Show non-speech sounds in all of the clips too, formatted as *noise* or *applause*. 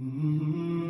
Mm-hmm.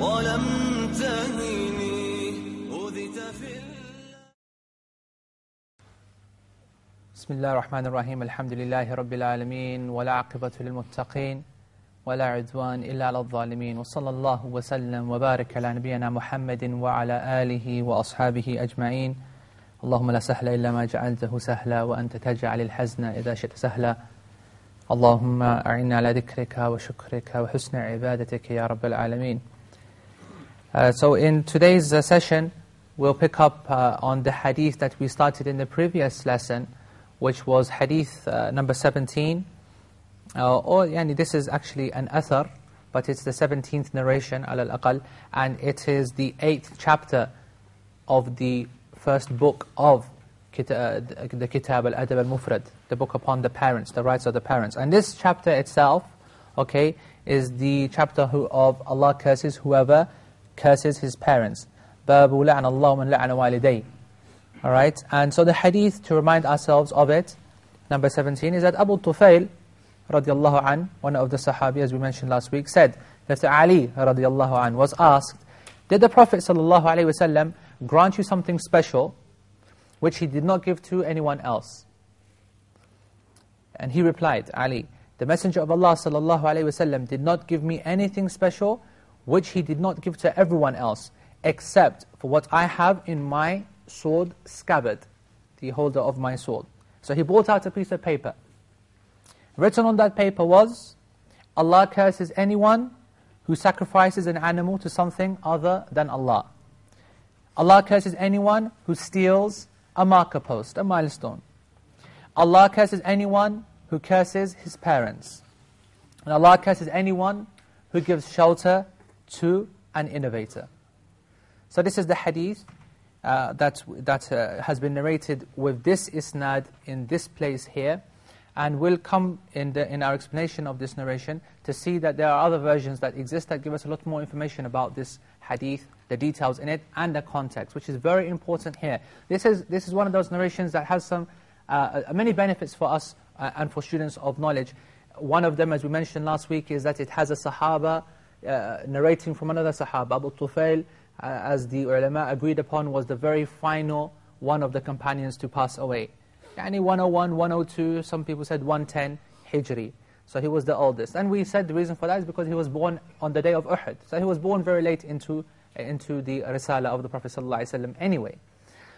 ولم تهني اوذيت في بسم الله الرحمن الرحيم. الحمد لله رب العالمين ولا عقبة للمتقين ولا عدوان إلا على الظالمين. وصلى الله وسلم وبارك على نبينا محمد وعلى آله وأصحابه أجمعين. اللهم لا سهل إلا ما جعلته سهلا وأنت تجعل الحزن إذا شئت سهلا. اللهم أعنا على ذكرك وشكرك وحسن عبادتك يا رب العالمين. Uh, so in today's uh, session, we'll pick up uh, on the hadith that we started in the previous lesson, which was hadith uh, number 17. Uh, or, yani, this is actually an athar, but it's the 17th narration, al aqal and it is the 8th chapter of the first book of the Kitab al-Adab al-Mufrad, the book upon the parents, the rights of the parents. And this chapter itself, okay, is the chapter who, of Allah curses whoever curses his parents. باب لعن الله من لعن والديه. All right, and so the hadith to remind ourselves of it, number 17, is that Abu Tufail, radiallahu an, one of the Sahabi, as we mentioned last week, said that Ali, radiallahu an, was asked, did the Prophet sallallahu alaihi wasallam grant you something special which he did not give to anyone else? And he replied, Ali, the Messenger of Allah sallallahu alaihi wasallam did not give me anything special which he did not give to everyone else, except for what I have in my sword scabbard, the holder of my sword. So he brought out a piece of paper. Written on that paper was, Allah curses anyone who sacrifices an animal to something other than Allah. Allah curses anyone who steals a marker post, a milestone. Allah curses anyone who curses his parents. And Allah curses anyone who gives shelter to an innovator. So this is the hadith uh, that, that uh, has been narrated with this isnad in this place here. And we'll come in, the, in our explanation of this narration to see that there are other versions that exist that give us a lot more information about this hadith, the details in it, and the context, which is very important here. This is, this is one of those narrations that has some, uh, many benefits for us uh, and for students of knowledge. One of them, as we mentioned last week, is that it has a Sahaba narrating from another Sahaba, Abu Tufail, uh, as the ulama agreed upon, was the very final one of the companions to pass away. Yani 101, 102, some people said 110 Hijri. So he was the oldest. And we said the reason for that is because he was born on the day of Uhud. So he was born very late into, into the Risala of the Prophet ﷺ anyway.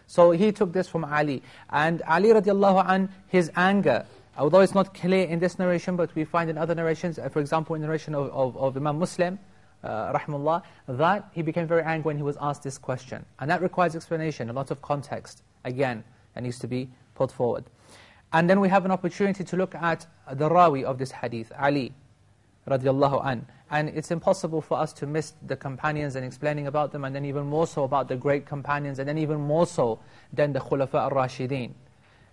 So he took this from Ali. And Ali radiallahu an, his anger, although it's not clear in this narration, but we find in other narrations, uh, for example, in the narration of, of, of Imam Muslim, uh, that he became very angry when he was asked this question. And that requires explanation, a lot of context, again, that needs to be put forward. And then we have an opportunity to look at the rawi of this hadith, Ali, radiallahu an. And it's impossible for us to miss the companions and explaining about them, and then even more so about the great companions, and then even more so than the Khulafa al-Rashideen,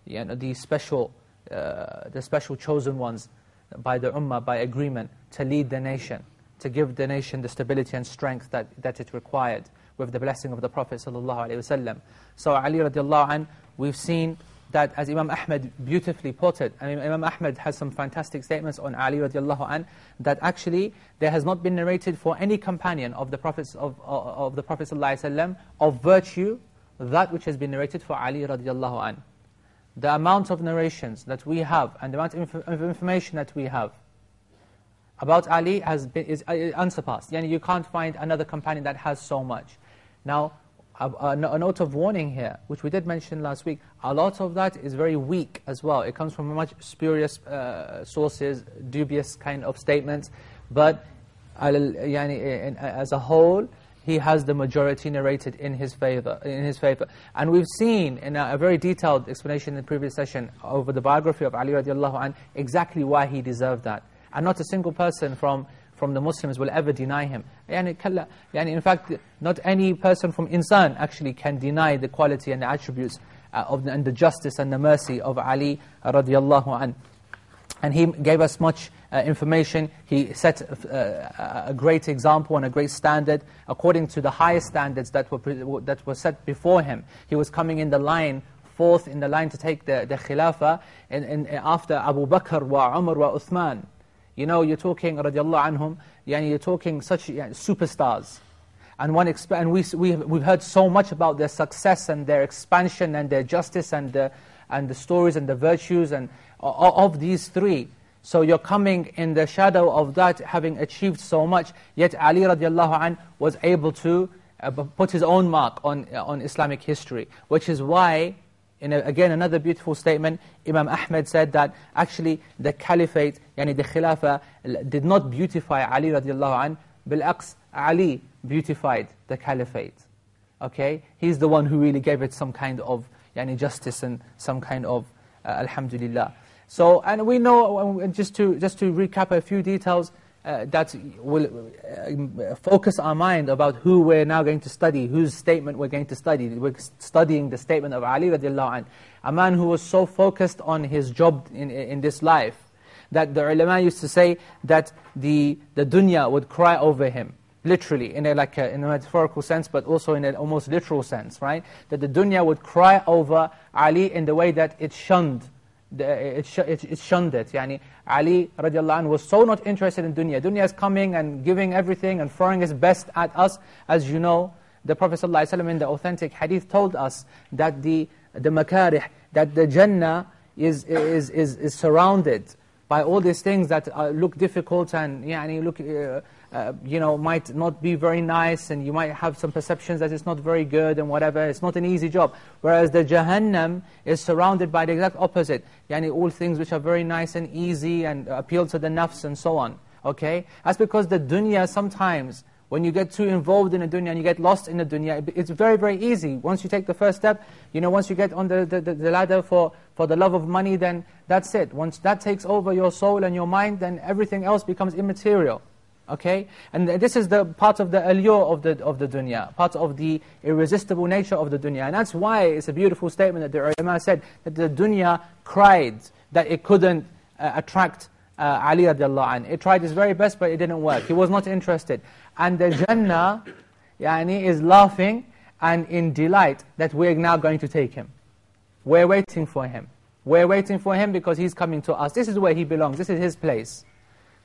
you know, the special, uh, the special chosen ones by the ummah, by agreement, to lead the nation, to give the nation the stability and strength that, that it required. with the blessing of the Prophet ﷺ. So Ali radiallahu anh, we've seen that as Imam Ahmad beautifully put it, I mean, Imam Ahmad has some fantastic statements on Ali radiallahu anh, that actually there has not been narrated for any companion of the Prophet of, of, of the Prophet ﷺ of virtue that which has been narrated for Ali radiallahu anh. The amount of narrations that we have and the amount of information that we have about Ali has been, is, is unsurpassed. Yani you can't find another companion that has so much. Now, a, a, a, note of warning here, which we did mention last week, a lot of that is very weak as well. It comes from much spurious uh, sources, dubious kind of statements. But uh, yani, as a whole, he has the majority narrated in his favor. In his favor, and we've seen in a, a very detailed explanation in the previous session over the biography of Ali radiallahu anh exactly why he deserved that, and not a single person from from the Muslims will ever deny him. Yani, yani in fact, not any person from insan actually can deny the quality and the attributes uh, of the, and the justice and the mercy of Ali radiallahu anh. And he gave us much uh, information. He set uh, a great example and a great standard according to the highest standards that were, that were set before him. He was coming in the line fourth in the line to take the, the khilafah in, in, after Abu Bakr wa Umar wa Uthman. You know, you're talking, radiallahu anhum, yani you're talking such yani, superstars. And, one and we, we, we've heard so much about their success and their expansion and their justice and the, and the stories and the virtues and, of these three. So you're coming in the shadow of that, having achieved so much, yet Ali radiallahu anh was able to uh, put his own mark on, uh, on Islamic history, which is why in a, again, another beautiful statement, Imam Ahmed said that actually the caliphate, yani the khilafah, did not beautify Ali radiallahu anh, bil'aqs, Ali beautified the caliphate. Okay? He's the one who really gave it some kind of yani justice and some kind of, uh, alhamdulillah. So, and we know, just to, just to recap a few details, uh, that will uh, focus our mind about who we're now going to study, whose statement we're going to study. We're studying the statement of Ali radiallahu anh, a man who was so focused on his job in, in this life, that the ulama used to say that the, the dunya would cry over him, literally, in a, like a, in a metaphorical sense, but also in an almost literal sense, right? That the dunya would cry over Ali in the way that it shunned it, it, it shunned it. Yani Ali radiallahu anh was so not interested in dunya. Dunya is coming and giving everything and throwing his best at us. As you know, the Prophet ﷺ in the authentic hadith told us that the, the makarih, that the Jannah is, is, is, is surrounded by all these things that uh, look difficult and yani, look, uh, uh, you know, might not be very nice and you might have some perceptions that it's not very good and whatever. It's not an easy job. Whereas the Jahannam is surrounded by the exact opposite. Yani all things which are very nice and easy and appeal to the nafs and so on. Okay? That's because the dunya sometimes, when you get too involved in the dunya and you get lost in the dunya, it's very, very easy. Once you take the first step, you know, once you get on the, the, the ladder for, for the love of money, then that's it. Once that takes over your soul and your mind, then everything else becomes immaterial. Okay? And this is the part of the allure of the, of the dunya, part of the irresistible nature of the dunya. And that's why it's a beautiful statement that the ulama said, that the dunya cried that it couldn't uh, attract uh, Ali radiallahu anh. It tried its very best, but it didn't work. He was not interested. And the Jannah yani, is laughing and in delight that we're now going to take him. We're waiting for him. We're waiting for him because he's coming to us. This is where he belongs. This is his place.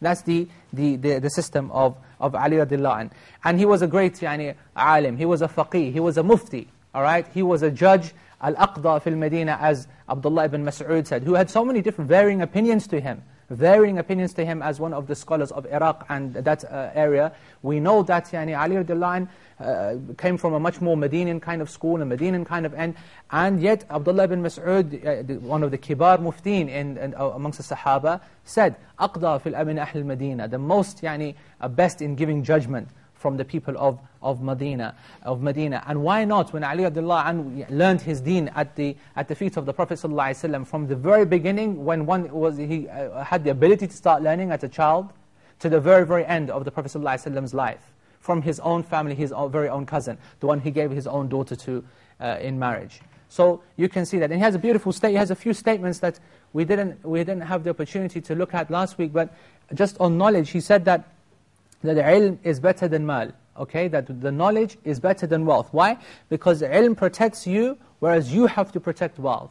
That's the, the, the, the, system of, of Ali radiallahu anh. And he was a great yani, alim, he was a faqih, he was a mufti, all right? He was a judge, al-aqda fil Medina, as Abdullah ibn Mas'ud said, who had so many different varying opinions to him varying opinions to him as one of the scholars of Iraq and that uh, area. We know that yani, Ali radiallahu uh, came from a much more Medinan kind of school, a Medinan kind of end, and yet Abdullah ibn Mas'ud, uh, one of the kibar muftin in, in, uh, amongst the Sahaba, said, أَقْضَى فِي الْأَمِنِ أَهْلِ الْمَدِينَ The most yani, uh, best in giving judgment from the people of, of Medina, of Medina. And why not when Ali Abdullah learned his deen at the, at the feet of the Prophet ﷺ from the very beginning when one was, he uh, had the ability to start learning as a child to the very, very end of the Prophet ﷺ's life from his own family, his own, very own cousin, the one he gave his own daughter to uh, in marriage. So you can see that. And he has a beautiful state, he has a few statements that we didn't, we didn't have the opportunity to look at last week, but just on knowledge, he said that that ilm is better than mal. okay, that the knowledge is better than wealth. Why? Because the ilm protects you, whereas you have to protect wealth.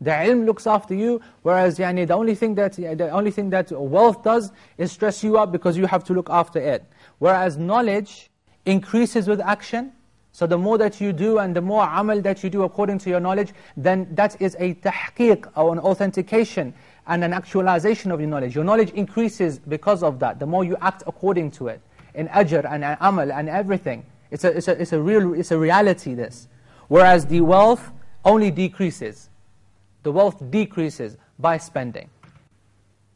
The ilm looks after you, whereas yani, the, only thing that, the only thing that wealth does is stress you up because you have to look after it. Whereas knowledge increases with action, so the more that you do and the more amal that you do according to your knowledge, then that is a tahqiq or an authentication and an actualization of your knowledge. Your knowledge increases because of that, the more you act according to it, in ajr and amal and everything. It's a, it's, a, it's, a real, it's a reality this. Whereas the wealth only decreases. The wealth decreases by spending.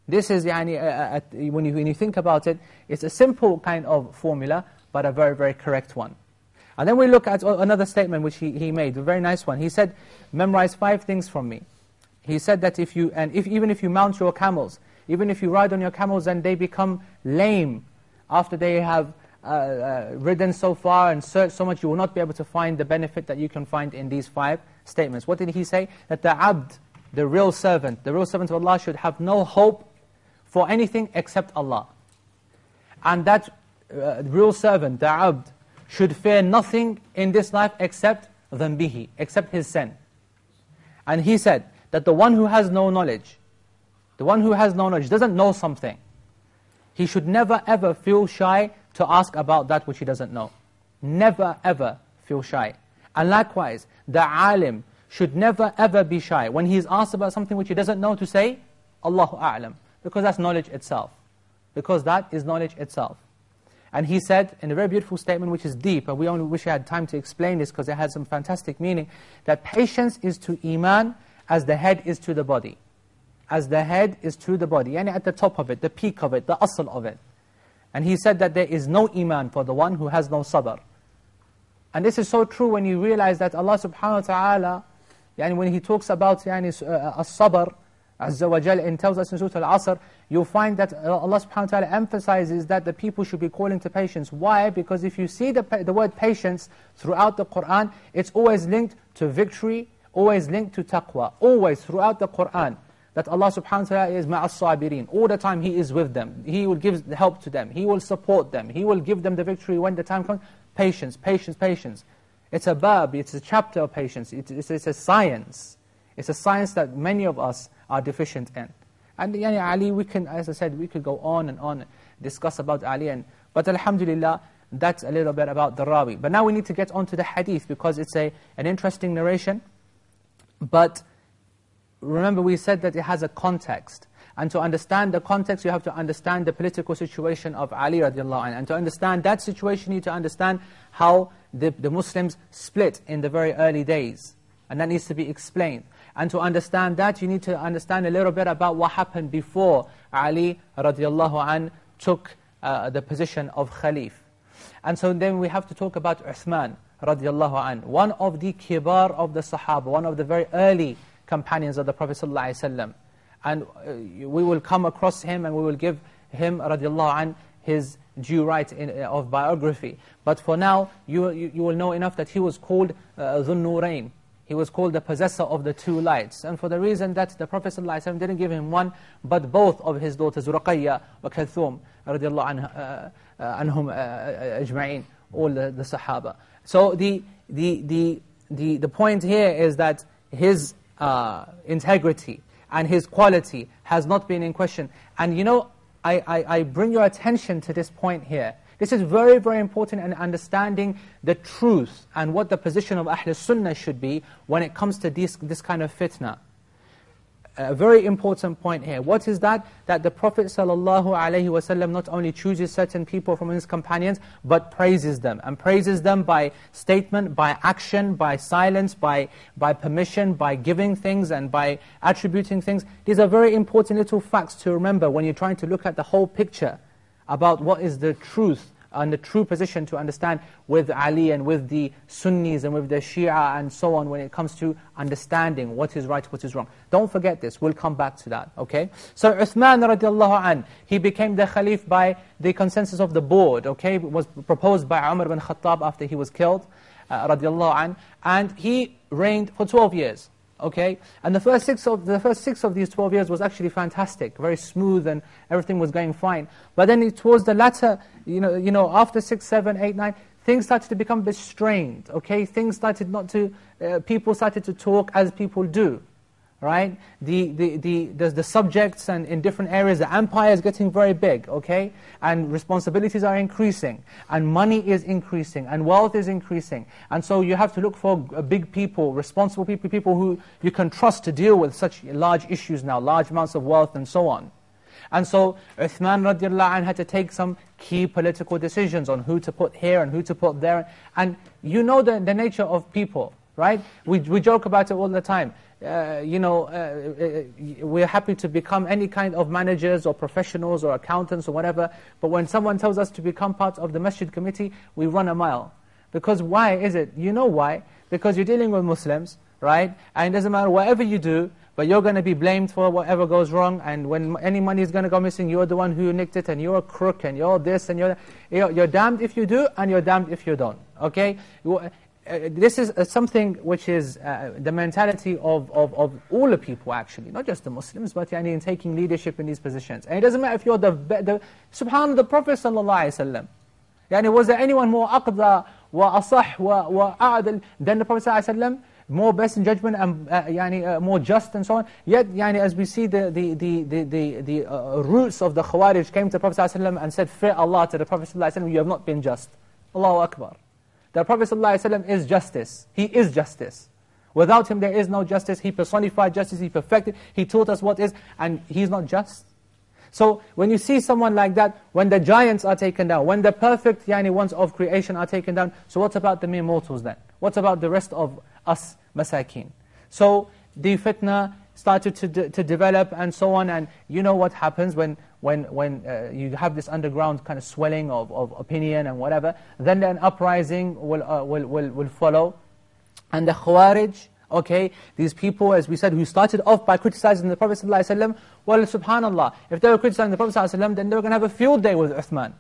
This is, yani, uh, uh, when, you, when you think about it, it's a simple kind of formula, but a very, very correct one. And then we look at another statement which he, he made, a very nice one. He said, memorize five things from me. He said that if you, and if, even if you mount your camels, even if you ride on your camels and they become lame after they have uh, uh, ridden so far and searched so much, you will not be able to find the benefit that you can find in these five statements. What did he say? That the abd, the real servant, the real servant of Allah should have no hope for anything except Allah. And that uh, real servant, the abd, should fear nothing in this life except dhanbihi, except his sin. And he said that the one who has no knowledge, the one who has no knowledge, doesn't know something, he should never ever feel shy to ask about that which he doesn't know. Never ever feel shy. And likewise, the alim should never ever be shy. When he is asked about something which he doesn't know to say, Allahu A'lam. Because that's knowledge itself. Because that is knowledge itself. And he said, in a very beautiful statement which is deep, and we only wish I had time to explain this because it has some fantastic meaning, that patience is to iman as the head is to the body. As the head is to the body, and at the top of it, the peak of it, the asl of it. And he said that there is no iman for the one who has no sabr. And this is so true when you realize that Allah subhanahu wa ta'ala, yani when He talks about yani, uh, as-sabr, Azza wa Jal, and tells us in Surah Al-Asr, you'll find that Allah subhanahu wa ta'ala emphasizes that the people should be calling to patience. Why? Because if you see the, the word patience throughout the Qur'an, it's always linked to victory, always linked to taqwa. Always, throughout the Qur'an, that Allah subhanahu wa ta'ala is ma'as sabirin. All the time He is with them. He will give help to them. He will support them. He will give them the victory when the time comes. Patience, patience, patience. It's a bab, it's a chapter of patience. It's, it's a science. It's a science that many of us are deficient in. And yani, Ali, we can, as I said, we could go on and on, discuss about Ali. And, but alhamdulillah, that's a little bit about the Rawi. But now we need to get on to the hadith because it's a, an interesting narration. But remember we said that it has a context. And to understand the context, you have to understand the political situation of Ali radiallahu anh. And to understand that situation, you need to understand how the, the Muslims split in the very early days. And that needs to be explained. And to understand that, you need to understand a little bit about what happened before Ali radiallahu an took uh, the position of Khalif. And so then we have to talk about Uthman radiallahu an, one of the kibar of the Sahaba, one of the very early companions of the Prophet ﷺ. And uh, we will come across him and we will give him radiallahu an his due right in, uh, of biography. But for now, you, you, you, will know enough that he was called uh, he was called the possessor of the two lights. And for the reason that the Prophet ﷺ didn't give him one, but both of his daughters, Ruqayya wa Kalthum, radiallahu uh, uh, anhum ajma'in, all the, the Sahaba. So the, the, the, the, the point here is that his uh, integrity and his quality has not been in question. And you know, I, I, I bring your attention to this point here, this is very, very important in understanding the truth and what the position of Ahl Sunnah should be when it comes to this, this kind of fitna. A very important point here. What is that? That the Prophet ﷺ not only chooses certain people from his companions, but praises them. And praises them by statement, by action, by silence, by, by permission, by giving things, and by attributing things. These are very important little facts to remember when you're trying to look at the whole picture about what is the truth and the true position to understand with Ali and with the Sunnis and with the Shia and so on when it comes to understanding what is right, what is wrong. Don't forget this, we'll come back to that, okay? So Uthman radiallahu an, he became the Khalif by the consensus of the board, okay? It was proposed by Umar bin Khattab after he was killed, uh, radiallahu an, and he reigned for 12 years. Okay, and the first six of the first six of these 12 years was actually fantastic, very smooth, and everything was going fine. But then it, towards the latter, you know, you know, after six, seven, eight, nine, things started to become strained. Okay, things started not to, uh, people started to talk as people do right? The, the, the, the, the, subjects and in different areas, the empire is getting very big, okay? And responsibilities are increasing, and money is increasing, and wealth is increasing. And so you have to look for big people, responsible people, people who you can trust to deal with such large issues now, large amounts of wealth and so on. And so Uthman radiallahu anh had to take some key political decisions on who to put here and who to put there. And you know the, the nature of people, right? We, we joke about it all the time uh, you know, uh, uh, we're happy to become any kind of managers or professionals or accountants or whatever, but when someone tells us to become part of the masjid committee, we run a mile. Because why is it? You know why? Because you're dealing with Muslims, right? And it doesn't matter whatever you do, but you're going to be blamed for whatever goes wrong, and when any money is going to go missing, you're the one who nicked it, and you're a crook, and you're this, and you're... You're, you're damned if you do, and you're damned if you don't, okay? uh, this is uh, something which is uh, the mentality of, of, of all the people actually, not just the Muslims, but yani, in taking leadership in these positions. And it doesn't matter if you're the, the subhanAllah, the Prophet sallallahu Yani, was there anyone more aqda wa asah wa, wa a'adil than the Prophet sallallahu more best in judgment and uh, yani, uh, more just and so on. Yet, yani, as we see the, the, the, the, the, the uh, roots of the Khawarij came to the Prophet ﷺ and said, fear Allah to the Prophet ﷺ, you have not been just. Allahu Akbar. The Prophet ﷺ is justice. He is justice. Without him there is no justice. He personified justice, he perfected, he taught us what is, and he's not just. So when you see someone like that, when the giants are taken down, when the perfect yani, ones of creation are taken down, so what about the mere mortals then? What about the rest of us masakin? So the fitna started to, de to develop and so on, and you know what happens when when, when uh, you have this underground kind of swelling of, of opinion and whatever, then an uprising will, uh, will, will, will follow. And the Khawarij, okay, these people, as we said, who started off by criticizing the Prophet ﷺ, well, subhanAllah, if they were criticizing the Prophet ﷺ, then they were going to have a field day with Uthman.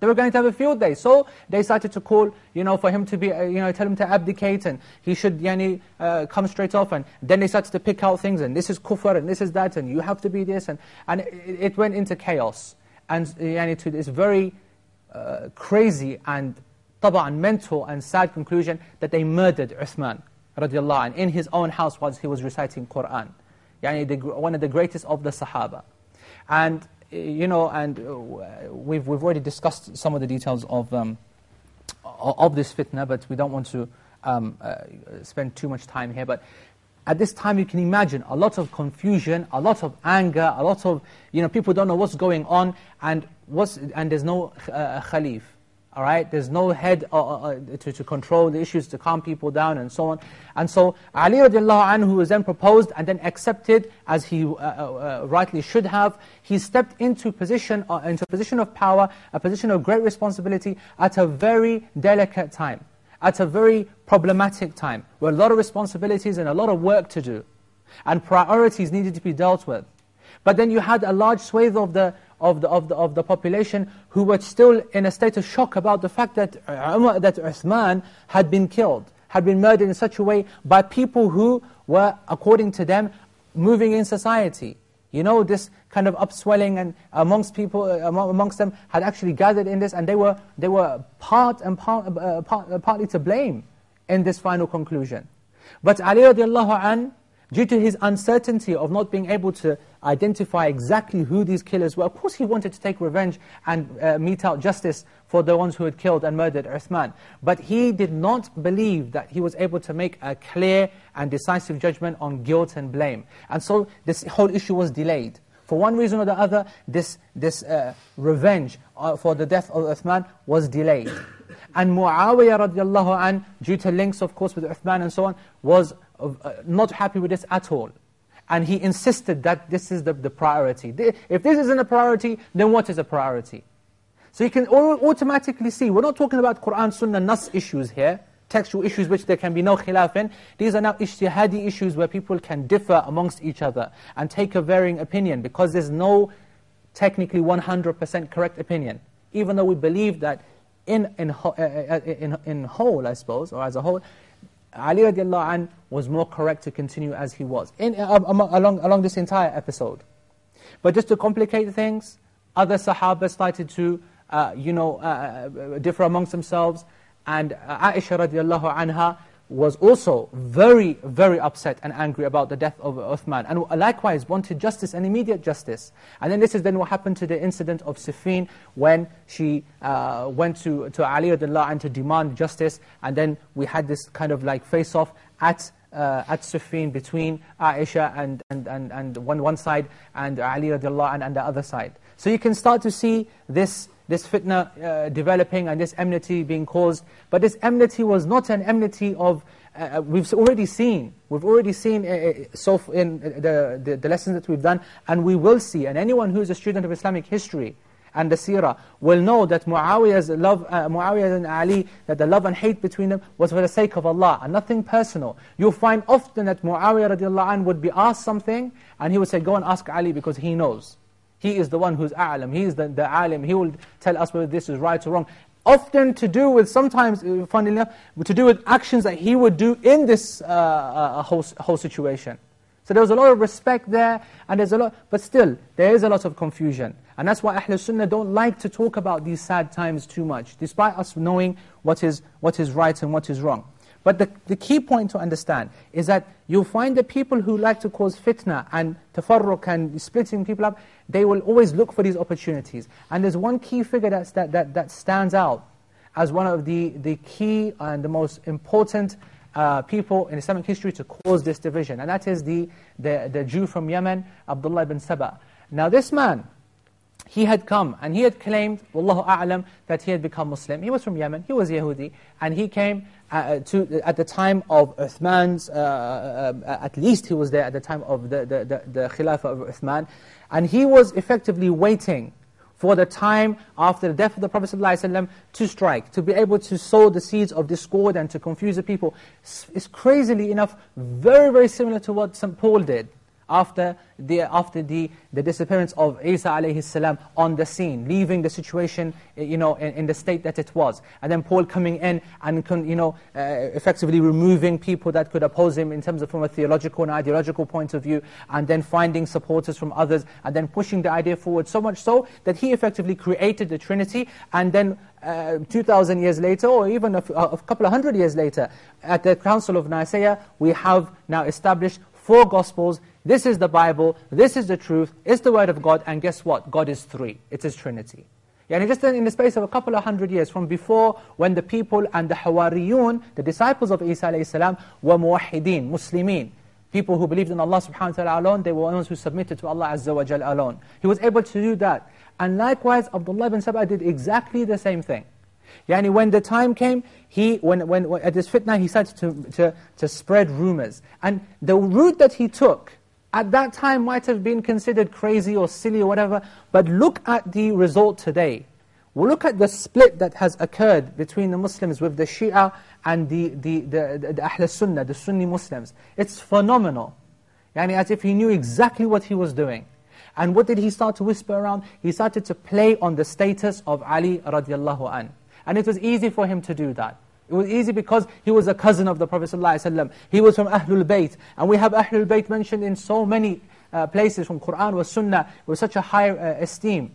They were going to have a field day. So they started to call, you know, for him to be, uh, you know, tell him to abdicate and he should, yani, uh, come straight off. And then they started to pick out things and this is kufr and this is that and you have to be this. And, and it, it went into chaos. And yani, to this very uh, crazy and taba'an mental and sad conclusion that they murdered Uthman radiallahu anh, in his own house while he was reciting Qur'an. Yani the, one of the greatest of the Sahaba. And you know, and uh, we've, we've already discussed some of the details of, um, of this fitna, but we don't want to um, uh, spend too much time here. But at this time, you can imagine a lot of confusion, a lot of anger, a lot of, you know, people don't know what's going on, and, what's, and there's no uh, khalif. All right, there's no head uh, uh, uh, to, to control the issues, to calm people down and so on. And so Ali radiallahu anhu was then proposed and then accepted as he uh, rightly should have. He stepped into position, into a position of power, a position of great responsibility at a very delicate time, at a very problematic time, where a lot of responsibilities and a lot of work to do, and priorities needed to be dealt with. But then you had a large swathe of the, of the, of the, of the population who were still in a state of shock about the fact that, Umar, that Uthman had been killed, had been murdered in such a way by people who were, according to them, moving in society. You know, this kind of upswelling and amongst people, uh, amongst them, had actually gathered in this, and they were, they were part and part, uh, part, uh, partly to blame in this final conclusion. But Ali radiallahu anh, due to his uncertainty of not being able to identify exactly who these killers were. Of course he wanted to take revenge and uh, mete out justice for the ones who had killed and murdered Uthman. But he did not believe that he was able to make a clear and decisive judgment on guilt and blame. And so this whole issue was delayed. For one reason or the other, this, this uh, revenge uh, for the death of Uthman was delayed. And Muawiyah radiallahu an, due to links of course with Uthman and so on, was uh, not happy with this at all. And he insisted that this is the, the priority. If this isn't a priority, then what is a priority? So you can automatically see, we're not talking about Qur'an, Sunnah, Nas issues here, textual issues which there can be no khilaf in. These are now ijtihadi issues where people can differ amongst each other and take a varying opinion because there's no technically 100% correct opinion. Even though we believe that in, in, uh, uh, in, in whole, I suppose, or as a whole, Ali radiallahu anh was more correct to continue as he was, in, uh, along, along this entire episode. But just to complicate things, other Sahaba started to, uh, you know, uh, uh differ amongst themselves, and uh, Aisha radiallahu anha was also very, very upset and angry about the death of Uthman. And likewise wanted justice and immediate justice. And then this is then what happened to the incident of Siffin when she uh, went to, to Ali and to demand justice. And then we had this kind of like face-off at uh, at Siffin between Aisha and, and, and, and one, one side and Ali radiallahu and, and the other side. So you can start to see this this fitna uh, developing and this enmity being caused. But this enmity was not an enmity of, uh, uh we've already seen, we've already seen uh, uh so in the, the, the, lessons that we've done, and we will see, and anyone who is a student of Islamic history and the seerah will know that Muawiyah's love, uh, Muawiyah and Ali, that the love and hate between them was for the sake of Allah, and nothing personal. You'll find often that Muawiyah radiallahu anh would be asked something, and he would say, go and ask Ali because he knows. He is the one who's a'lam, he is the, the alim, he will tell us whether this is right or wrong. Often to do with, sometimes, uh, funnily enough, to do with actions that he would do in this uh, uh, whole, whole situation. So there was a lot of respect there, and there's a lot, but still, there is a lot of confusion. And that's why Ahlul Sunnah don't like to talk about these sad times too much, despite us knowing what is, what is right and what is wrong. But the, the key point to understand is that you'll find the people who like to cause fitna and tafarruq and splitting people up, they will always look for these opportunities. And there's one key figure that's, that, that, that stands out as one of the, the key and the most important uh, people in Islamic history to cause this division. And that is the, the, the Jew from Yemen, Abdullah ibn Saba. Now this man, he had come and he had claimed, Wallahu a'lam, that he had become Muslim. He was from Yemen, he was Yahudi, and he came uh, to, at the time of Uthman's, uh, uh, uh, at least he was there at the time of the, the, the, the Khilafah of Uthman, and he was effectively waiting for the time after the death of the Prophet ﷺ to strike, to be able to sow the seeds of discord and to confuse the people. It's crazily enough very, very similar to what St. Paul did after the, after the, the disappearance of Isa alayhi salam on the scene, leaving the situation you know, in, in the state that it was. And then Paul coming in and you know, uh, effectively removing people that could oppose him in terms of from a theological and ideological point of view, and then finding supporters from others, and then pushing the idea forward so much so that he effectively created the Trinity, and then uh, 2,000 years later, or even a, a couple of hundred years later, at the Council of Nicaea, we have now established four Gospels this is the Bible, this is the truth, it's the Word of God, and guess what? God is three. It is His Trinity. Yani just in the space of a couple of hundred years, from before when the people and the Hawariyun, the disciples of Isa a.s. were muwahideen, Muslimin, people who believed in Allah subhanahu wa ta'ala alone, they were ones who submitted to Allah azza wa jal alone. He was able to do that. And likewise, Abdullah ibn Saba did exactly the same thing. Yani when the time came, he, when, when, when at this fitna, he started to, to, to spread rumors. And the route that he took, at that time might have been considered crazy or silly or whatever, but look at the result today. We'll look at the split that has occurred between the Muslims with the Shia and the, the, the, the, the Ahl Sunnah, the Sunni Muslims. It's phenomenal. Yani as if he knew exactly what he was doing. And what did he start to whisper around? He started to play on the status of Ali radiallahu an. And it was easy for him to do that. It was easy because he was a cousin of the Prophet ﷺ. He was from Ahlul Bayt. And we have Ahlul Bayt mentioned in so many uh, places from Qur'an or Sunnah with such a high uh, esteem.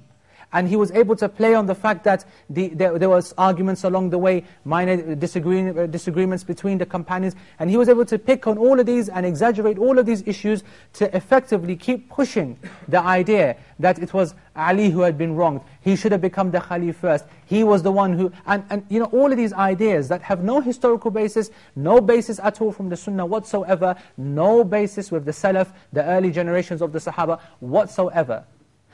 And he was able to play on the fact that the, there, there, was arguments along the way, minor uh, disagreements between the companions. And he was able to pick on all of these and exaggerate all of these issues to effectively keep pushing the idea that it was Ali who had been wronged. He should have become the Khalif first. He was the one who... And, and you know, all of these ideas that have no historical basis, no basis at all from the Sunnah whatsoever, no basis with the Salaf, the early generations of the Sahaba whatsoever.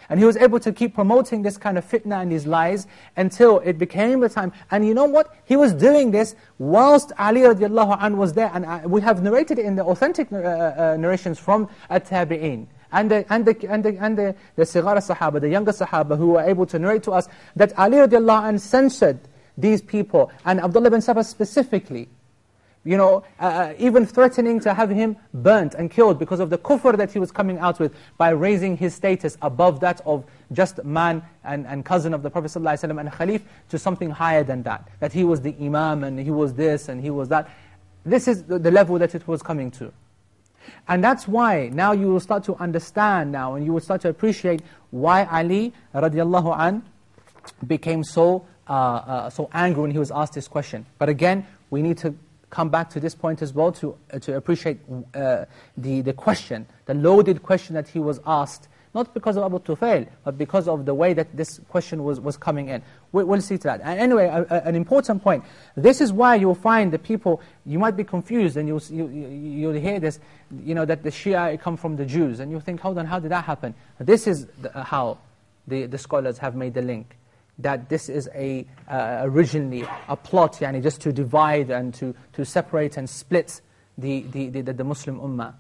And he was able to keep promoting this kind of fitna and these lies until it became the time. And you know what? He was doing this whilst Ali radiallahu anh was there. And uh, we have narrated in the authentic uh, uh, narrations from At-Tabi'een. And the, and the, and the, and the, the Sigar Sahaba, the younger Sahaba who were able to narrate to us that Ali radiallahu anh censored these people. And Abdullah bin Saba specifically you know, uh, uh, even threatening to have him burnt and killed because of the kufr that he was coming out with by raising his status above that of just man and, and cousin of the Prophet ﷺ and Khalif to something higher than that. That he was the imam and he was this and he was that. This is the, level that it was coming to. And that's why now you will start to understand now and you will start to appreciate why Ali radiallahu an became so, uh, uh, so angry when he was asked this question. But again, we need to come back to this point as well to, uh, to appreciate uh, the, the question, the loaded question that he was asked not because of Abu Tufail, but because of the way that this question was, was coming in. We, will see to that. And anyway, a, a, an important point. This is why you'll find the people, you might be confused and you'll, you, you'll hear this, you know, that the Shia come from the Jews. And you'll think, hold on, how did that happen? This is the, how the, the scholars have made the link. That this is a, uh, originally a plot, yani just to divide and to, to separate and split the, the, the, the Muslim Ummah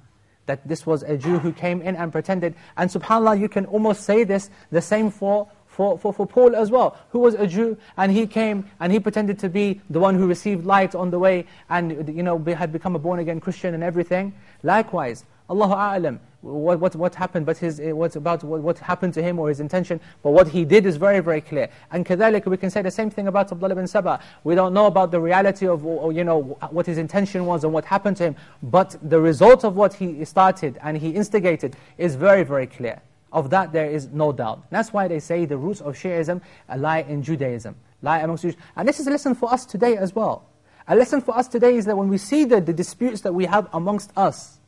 that this was a Jew who came in and pretended. And subhanAllah, you can almost say this, the same for, for, for, for Paul as well, who was a Jew, and he came and he pretended to be the one who received light on the way, and you know had become a born-again Christian and everything. Likewise, Allahu A'lam, what, what, what happened, but his, eh, what, about what, what happened to him or his intention, but what he did is very, very clear. And كذلك, we can say the same thing about Abdullah ibn Saba. We don't know about the reality of or, you know, what his intention was and what happened to him, but the result of what he started and he instigated is very, very clear. Of that there is no doubt. That's why they say the roots of Shi'ism lie in Judaism, lie amongst Jews. And this is a lesson for us today as well. A lesson for us today is that when we see the, the disputes that we have amongst us,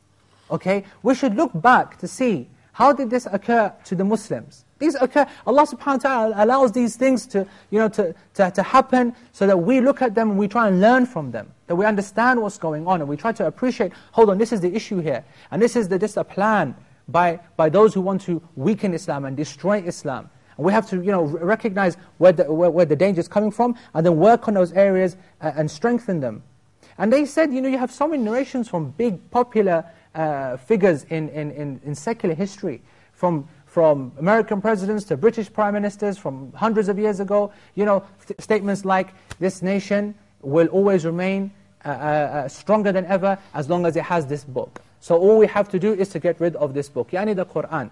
Okay, we should look back to see how did this occur to the Muslims. These occur, Allah subhanahu wa ta'ala allows these things to, you know, to, to, to happen so that we look at them and we try and learn from them. That we understand what's going on and we try to appreciate, hold on, this is the issue here. And this is the, just a plan by, by those who want to weaken Islam and destroy Islam. And we have to you know, recognize where the, where, where the danger is coming from and then work on those areas uh, and strengthen them. And they said, you know, you have so many narrations from big, popular uh, figures in, in, in, in, secular history, from, from American presidents to British prime ministers from hundreds of years ago. You know, statements like, this nation will always remain uh, uh, uh, stronger than ever as long as it has this book. So all we have to do is to get rid of this book, yani the Qur'an.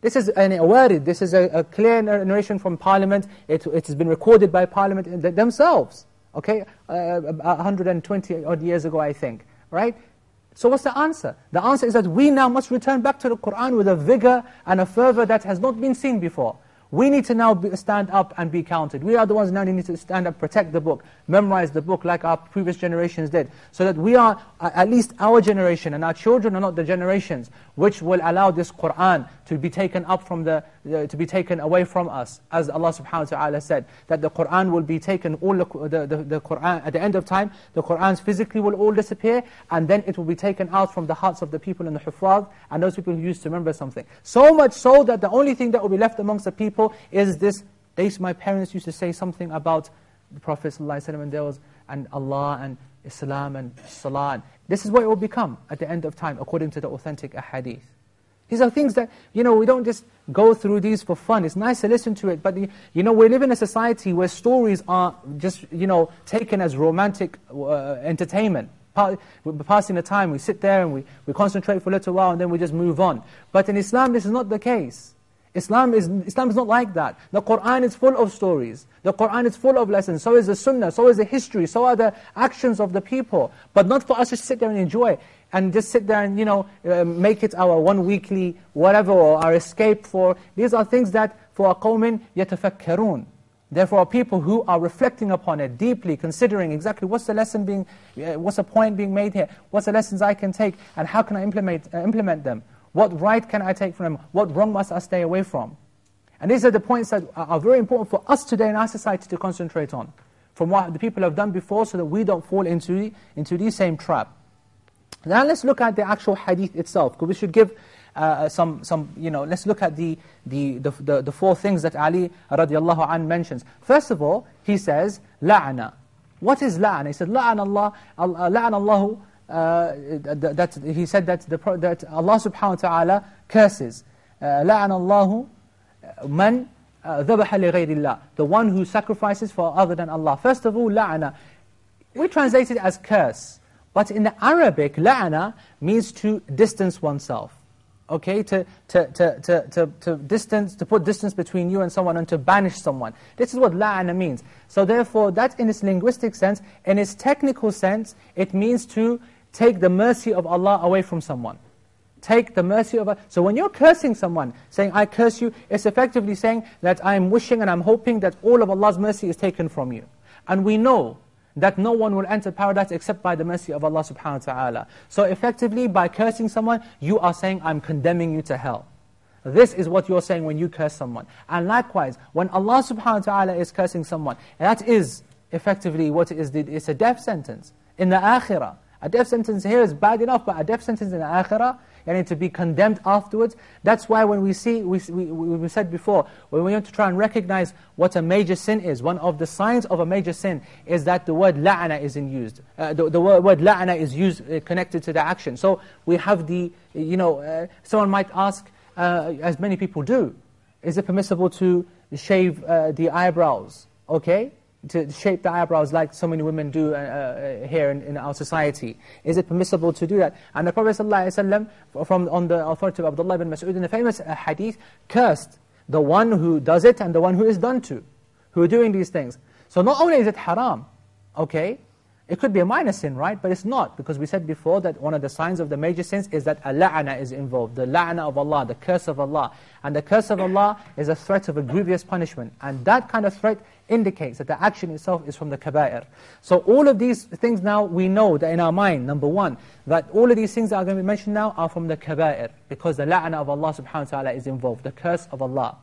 This is an awarid, this is a, a, clear narration from Parliament. It, it has been recorded by Parliament themselves, okay, uh, 120 odd years ago, I think, right? So what's the answer? The answer is that we now must return back to the Qur'an with a vigor and a fervor that has not been seen before. We need to now be, stand up and be counted. We are the ones now who need to stand up, protect the book, memorize the book like our previous generations did. So that we are, at least our generation and our children are not the generations which will allow this Qur'an to be taken up from the, uh, Uh, to be taken away from us. As Allah subhanahu wa ta'ala said, that the Qur'an will be taken, all the, the, the, the Qur'an, at the end of time, the Qur'ans physically will all disappear, and then it will be taken out from the hearts of the people in the hufaz, and those people who used to remember something. So much so that the only thing that will be left amongst the people is this, they, my parents used to say something about the Prophet ﷺ and there was, and Allah and Islam and Salah. This is what it will become at the end of time, according to the authentic ahadith. These are things that, you know, we don't just go through these for fun. It's nice to listen to it, but, you know, we live in a society where stories are just, you know, taken as romantic uh, entertainment. We're passing the time, we sit there and we, we concentrate for a little while and then we just move on. But in Islam, this is not the case. Islam is, Islam is not like that. The Qur'an is full of stories. The Qur'an is full of lessons. So is the Sunnah, so is the history, so are the actions of the people. But not for us to sit there and enjoy and just sit there and, you know, uh, make it our one weekly whatever or our escape for. These are things that for a qawmin يَتَفَكَّرُونَ Therefore, people who are reflecting upon it deeply, considering exactly what's the lesson being, uh, what's the point being made here, what's the lessons I can take, and how can I implement, uh, implement them. What right can I take from them? What wrong must I stay away from? And these are the points that are very important for us today in our society to concentrate on, from what the people have done before so that we don't fall into, into the same trap. Now let's look at the actual hadith itself, because we should give uh, some, some, you know, let's look at the, the, the, the, the four things that Ali radiallahu an mentions. First of all, he says, la'ana. What is la'ana? He said, la'ana Allah, la'ana Allahu uh, that he said that, the, that Allah subhanahu wa ta'ala curses. لَعَنَ اللَّهُ مَنْ ذَبَحَ لِغَيْرِ اللَّهِ The one who sacrifices for other than Allah. First of all, لَعَنَ. We translate it as curse. But in the Arabic, لَعَنَ means to distance oneself. okay, to, to, to, to, to, to distance, to put distance between you and someone and to banish someone. This is what la'ana means. So therefore, that in its linguistic sense, in its technical sense, it means to take the mercy of Allah away from someone. Take the mercy of Allah. So when you're cursing someone, saying, I curse you, it's effectively saying that I'm wishing and I'm hoping that all of Allah's mercy is taken from you. And we know that no one will enter paradise except by the mercy of Allah subhanahu wa ta'ala. So effectively, by cursing someone, you are saying, I'm condemning you to hell. This is what you're saying when you curse someone. And likewise, when Allah subhanahu wa ta'ala is cursing someone, that is effectively what it is, it's a death sentence. In the akhirah, a death sentence here is bad enough, but a death sentence in the akhirah, yani to be condemned afterwards. That's why when we see, we, we, we said before, when we want to try and recognize what a major sin is, one of the signs of a major sin is that the word la'ana is in used. Uh, the, the word, word la'ana is used uh, connected to the action. So we have the, you know, uh, someone might ask, uh, as many people do, is it permissible to shave uh, the eyebrows? Okay? To shape the eyebrows like so many women do uh, uh, here in, in, our society. Is it permissible to do that? And the Prophet ﷺ, from on the authority of Abdullah ibn Mas'ud in the famous uh, hadith, cursed the one who does it and the one who is done to, who are doing these things. So not only is it haram, okay, it could be a minor sin, right? But it's not, because we said before that one of the signs of the major sins is that a la'ana is involved, the la'ana of Allah, the curse of Allah. And the curse of Allah is a threat of a grievous punishment. And that kind of threat indicates that the action itself is from the kaba'ir. So all of these things now, we know that in our mind, number one, that all of these things that are going to be mentioned now are from the kaba'ir, because the la'ana of Allah subhanahu wa ta'ala is involved, the curse of Allah.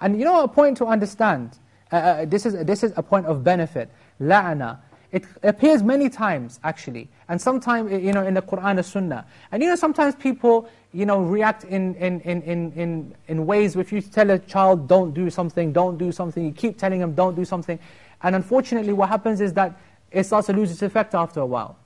And you know a point to understand, uh, uh, this, is, this is a point of benefit, la'ana, it appears many times, actually, and sometimes, you know, in the Qur'an and Sunnah. And you know, sometimes people, you know, react in, in, in, in, in ways, if you tell a child, don't do something, don't do something, you keep telling them, don't do something. And unfortunately, what happens is that it starts to lose its effect after a while.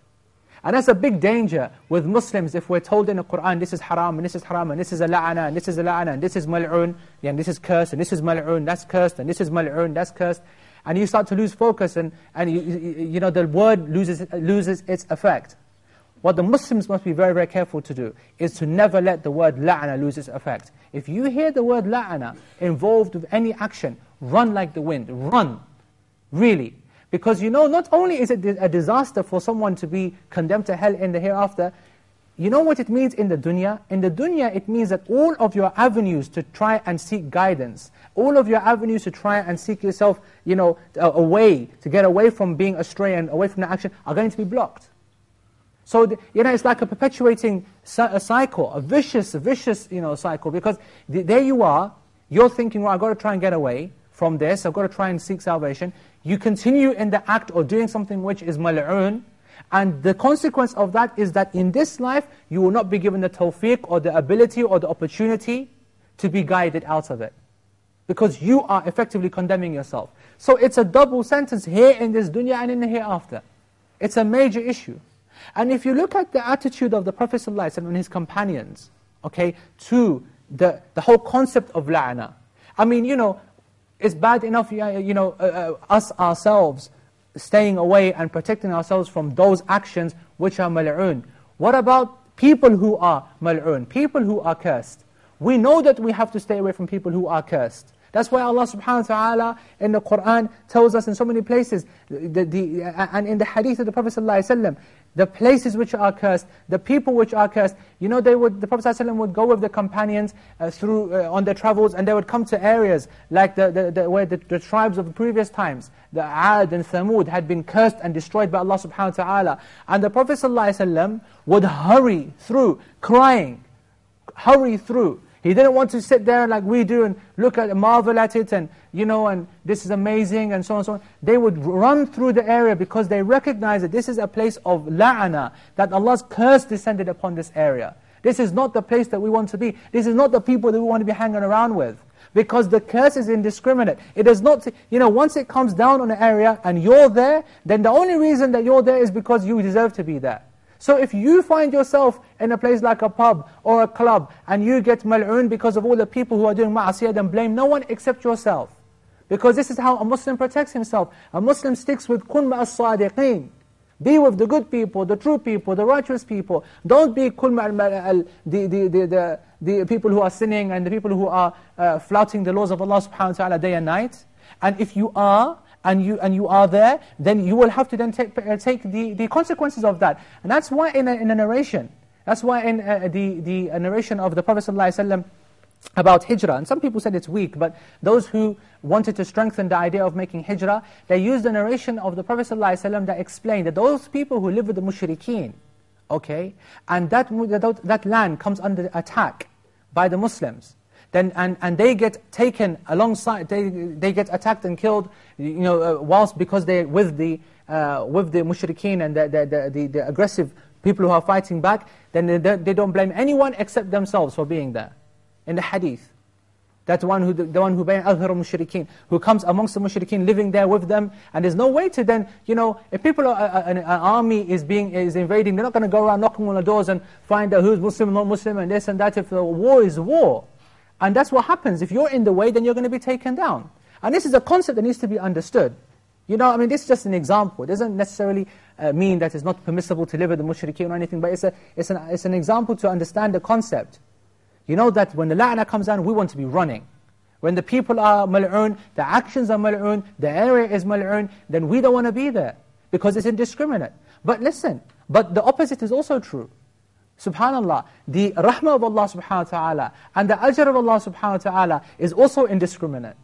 And that's a big danger with Muslims if we're told in the Qur'an, this is haram, and this is haram, and this is a la'ana, and this is a la'ana, and this is mal'un, and this is cursed, and this is mal'un, that's cursed, and this is mal'un, that's cursed and you start to lose focus and, and you, you know, the word loses, loses its effect. What the Muslims must be very, very careful to do is to never let the word la'ana lose its effect. If you hear the word la'ana involved with any action, run like the wind, run, really. Because you know, not only is it a disaster for someone to be condemned to hell in the hereafter, you know what it means in the dunya? In the dunya, it means that all of your avenues to try and seek guidance, all of your avenues to try and seek yourself, you know, a, a way, to get away from being astray and away from the action, are going to be blocked. So, the, you know, it's like a perpetuating a cycle, a vicious, vicious, you know, cycle, because the, there you are, you're thinking, well, I've got to try and get away from this, I've got to try and seek salvation. You continue in the act of doing something which is mal'un, and the consequence of that is that in this life, you will not be given the tawfiq or the ability or the opportunity to be guided out of it. Because you are effectively condemning yourself. So it's a double sentence here in this dunya and in the hereafter. It's a major issue. And if you look at the attitude of the Prophet ﷺ and his companions, okay, to the, the whole concept of la'na. I mean, you know, it's bad enough, you know, uh, uh, us ourselves staying away and protecting ourselves from those actions which are mal'un. What about people who are mal'un, people who are cursed? We know that we have to stay away from people who are cursed. That's why Allah subhanahu wa ta'ala in the Qur'an tells us in so many places, the, the, and in the hadith of the Prophet ﷺ, the places which are cursed, the people which are cursed. You know, they would, the Prophet ﷺ would go with the companions uh, through uh, on their travels, and they would come to areas like the, the, the where the, the, tribes of the previous times, the Ad and Thamud, had been cursed and destroyed by Allah subhanahu wa ta'ala. And the Prophet ﷺ would hurry through, crying, hurry through, he didn't want to sit there like we do and look at and marvel at it and, you know, and this is amazing and so on and so on. They would run through the area because they recognize that this is a place of la'ana, that Allah's curse descended upon this area. This is not the place that we want to be. This is not the people that we want to be hanging around with. Because the curse is indiscriminate. It does not, you know, once it comes down on an area and you're there, then the only reason that you're there is because you deserve to be there. So if you find yourself in a place like a pub or a club and you get mal'un because of all the people who are doing ma'asiyah, then blame no one except yourself. Because this is how a Muslim protects himself. A Muslim sticks with kun ma'as-sadiqeen. Be with the good people, the true people, the righteous people. Don't be kul the, the, the, the, the people who are sinning and the people who are uh, flouting the laws of Allah subhanahu wa ta'ala day and night. And if you are, and you, and you are there, then you will have to then take, uh, take the, the consequences of that. And that's why in a, in a narration, that's why in uh, the, the narration of the Prophet ﷺ about hijrah, and some people said it's weak, but those who wanted to strengthen the idea of making hijrah, they used the narration of the Prophet ﷺ that explained that those people who live with the mushrikeen, okay, and that, that, that land comes under attack by the Muslims, then, and, and they get taken alongside, they, they get attacked and killed, you know, uh, whilst because they're with the, uh, with the mushrikeen and the, the, the, the, aggressive people who are fighting back, then they, they don't blame anyone except themselves for being there in the hadith. That's one who, the one who bayan azhar mushrikeen, who comes amongst the mushrikeen, living there with them, and there's no way to then, you know, if people, are, an, an army is being is invading, they're not going to go around knocking on the doors and find out who's Muslim, not Muslim, and this and that. If the war is war, and that's what happens. If you're in the way, then you're going to be taken down. And this is a concept that needs to be understood. You know, I mean, this is just an example. It doesn't necessarily uh, mean that it's not permissible to live with the mushrikeen or anything, but it's, a, it's, an, it's an example to understand the concept. You know that when the la'na comes down, we want to be running. When the people are mal'un, the actions are mal'un, the area is mal'un, then we don't want to be there because it's indiscriminate. But listen, but the opposite is also true. Subhanallah, the rahmah of Allah subhanahu wa ta'ala and the ajr of Allah subhanahu wa ta'ala is also indiscriminate.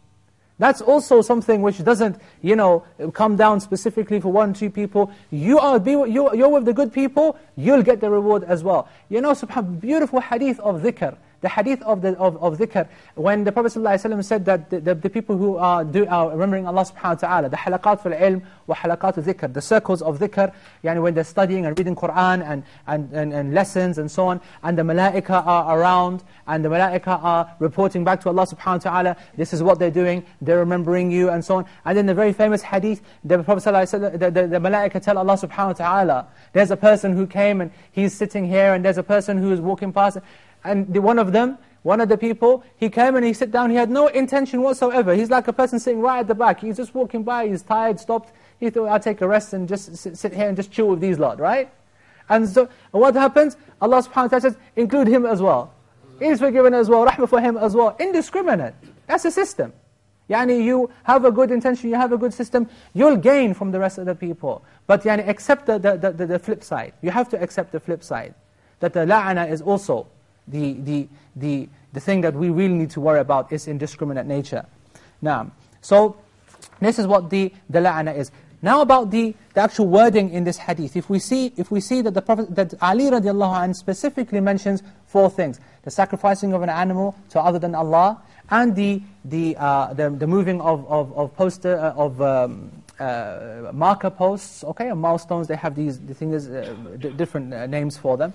That's also something which doesn't, you know, come down specifically for one, two people. You are, be, you, you're with the good people, you'll get the reward as well. You know, subhanallah, beautiful hadith of dhikr the hadith of, the, of, of dhikr, when the Prophet ﷺ said that the, the, the, people who are, do, are remembering Allah subhanahu wa ta'ala, the halaqat fil ilm wa halaqat dhikr, the circles of dhikr, yani when they're studying and reading Qur'an and, and, and, and lessons and so on, and the malaika are around, and the malaika are reporting back to Allah subhanahu wa ta'ala, this is what they're doing, they're remembering you and so on. And then the very famous hadith, the Prophet ﷺ, the, the, the malaika tell Allah subhanahu wa ta'ala, there's a person who came and he's sitting here, and there's a person who is walking past, and the, one of them, one of the people, he came and he sat down, he had no intention whatsoever. He's like a person sitting right at the back. He's just walking by, he's tired, stopped. He thought, I'll take a rest and just sit, sit here and just chill with these lot, right? And so, and what happens? Allah subhanahu wa ta'ala says, include him as well. He's forgiven as well, rahmah for him as well. Indiscriminate. That's a system. Yani you have a good intention, you have a good system, you'll gain from the rest of the people. But yani accept the, the, the, the flip side. You have to accept the flip side. That the la'ana is also the, the, the, the thing that we really need to worry about is indiscriminate nature. Now, so this is what the, the la'ana is. Now about the, the actual wording in this hadith. If we see, if we see that, the Prophet, that Ali radiallahu anh specifically mentions four things. The sacrificing of an animal to other than Allah, and the, the, uh, the, the, moving of, of, of poster, uh, of um, uh, marker posts, okay, milestones, they have these the things, uh, different uh, names for them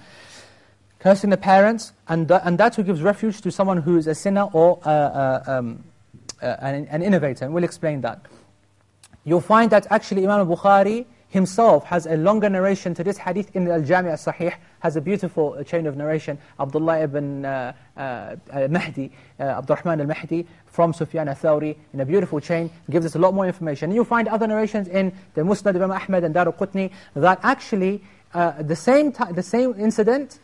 cursing the parents, and, th and that who gives refuge to someone who is a sinner or uh, uh, um, uh, an, an, innovator, and we'll explain that. You'll find that actually Imam Bukhari himself has a longer narration to this hadith in Al-Jami' al-Sahih, has a beautiful chain of narration, Abdullah ibn uh, uh, Mahdi, uh, Abdurrahman al-Mahdi, from Sufyan al-Thawri, in a beautiful chain, gives us a lot more information. And you'll find other narrations in the Musnad Imam Ahmad and Daru Qutni, that actually uh, the, same the same incident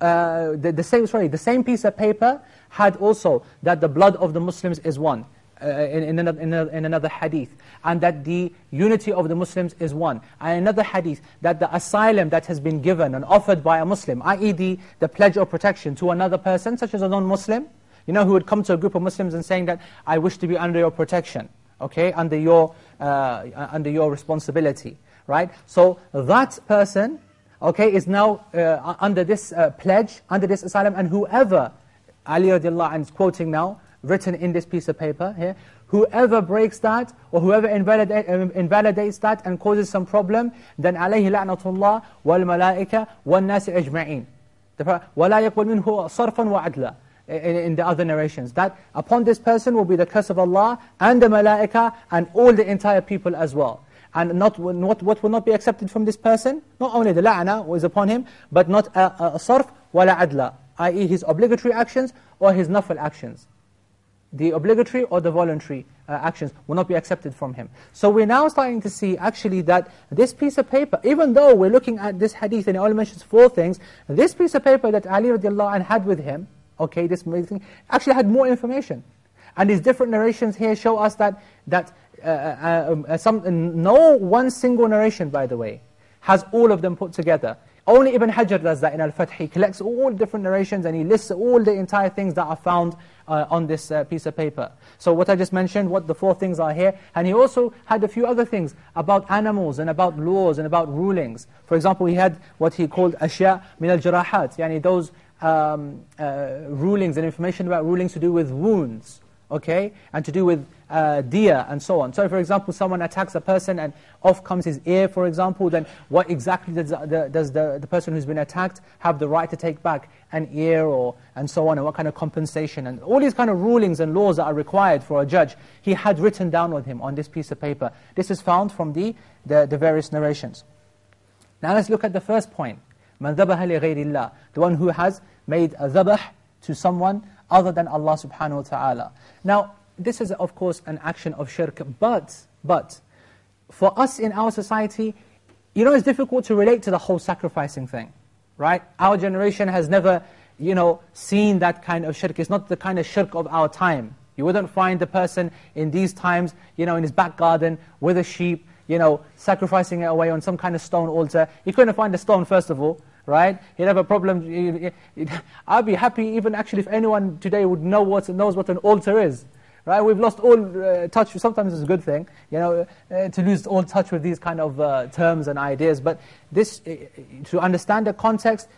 uh, the, the, same, sorry, the same piece of paper had also that the blood of the Muslims is one. Uh, in, in, another, in, in, another, hadith, and that the unity of the Muslims is one. And another hadith, that the asylum that has been given and offered by a Muslim, i.e. The, the pledge of protection to another person, such as a non-Muslim, you know, who would come to a group of Muslims and saying that, I wish to be under your protection, okay, under your, uh, under your responsibility, right? So that person okay, is now uh, under this uh, pledge, under this asylum, and whoever, Ali radiallahu anh is quoting now, written in this piece of paper here, whoever breaks that, or whoever invalidate, uh, invalidates that and causes some problem, then alayhi la'natullah wal malaika wal nasi ajma'in. وَلَا يَقْبَلْ مِنْهُ صَرْفًا وَعَدْلًا in, in the other narrations. That upon this person will be the curse of Allah and the malaika and all the entire people as well and not what, what will not be accepted from this person, not only the la'na was upon him, but not a, a sarf wala adla, i.e. his obligatory actions or his nafal actions. the obligatory or the voluntary uh, actions will not be accepted from him. So we're now starting to see actually that this piece of paper, even though we're looking at this hadith and it only mentions four things, this piece of paper that Ali radiallahu anh had with him, okay, this thing, actually had more information. And these different narrations here show us that, that some, no one single narration, by the way, has all of them put together. Only Ibn Hajar does that in Al-Fath. He collects all different narrations and he lists all the entire things that are found uh, on this uh, piece of paper. So what I just mentioned, what the four things are here. And he also had a few other things about animals and about laws and about rulings. For example, he had what he called ashya min al-jarahat, yani those um, uh, rulings and information about rulings to do with wounds okay, and to do with uh, deer and so on. So for example, someone attacks a person and off comes his ear, for example, then what exactly does, the, does the, the person who's been attacked have the right to take back? An ear or and so on, and what kind of compensation, and all these kind of rulings and laws that are required for a judge, he had written down with him on this piece of paper. This is found from the, the, the various narrations. Now let's look at the first point. مَنْ ذَبَهَ لِغَيْرِ اللَّهِ The one who has made a dhabah to someone other than Allah subhanahu wa ta'ala. Now, this is of course an action of shirk, but, but, for us in our society, you know it's difficult to relate to the whole sacrificing thing, right? Our generation has never, you know, seen that kind of shirk. It's not the kind of shirk of our time. You wouldn't find the person in these times, you know, in his back garden with a sheep, you know, sacrificing it away on some kind of stone altar. You couldn't find a stone, first of all, right? He'd have a problem. *laughs* I'd be happy even actually if anyone today would know what, knows what an altar is. Right? We've lost all uh, touch, sometimes it's a good thing, you know, uh, to lose all touch with these kind of uh, terms and ideas. But this, uh, to understand the context,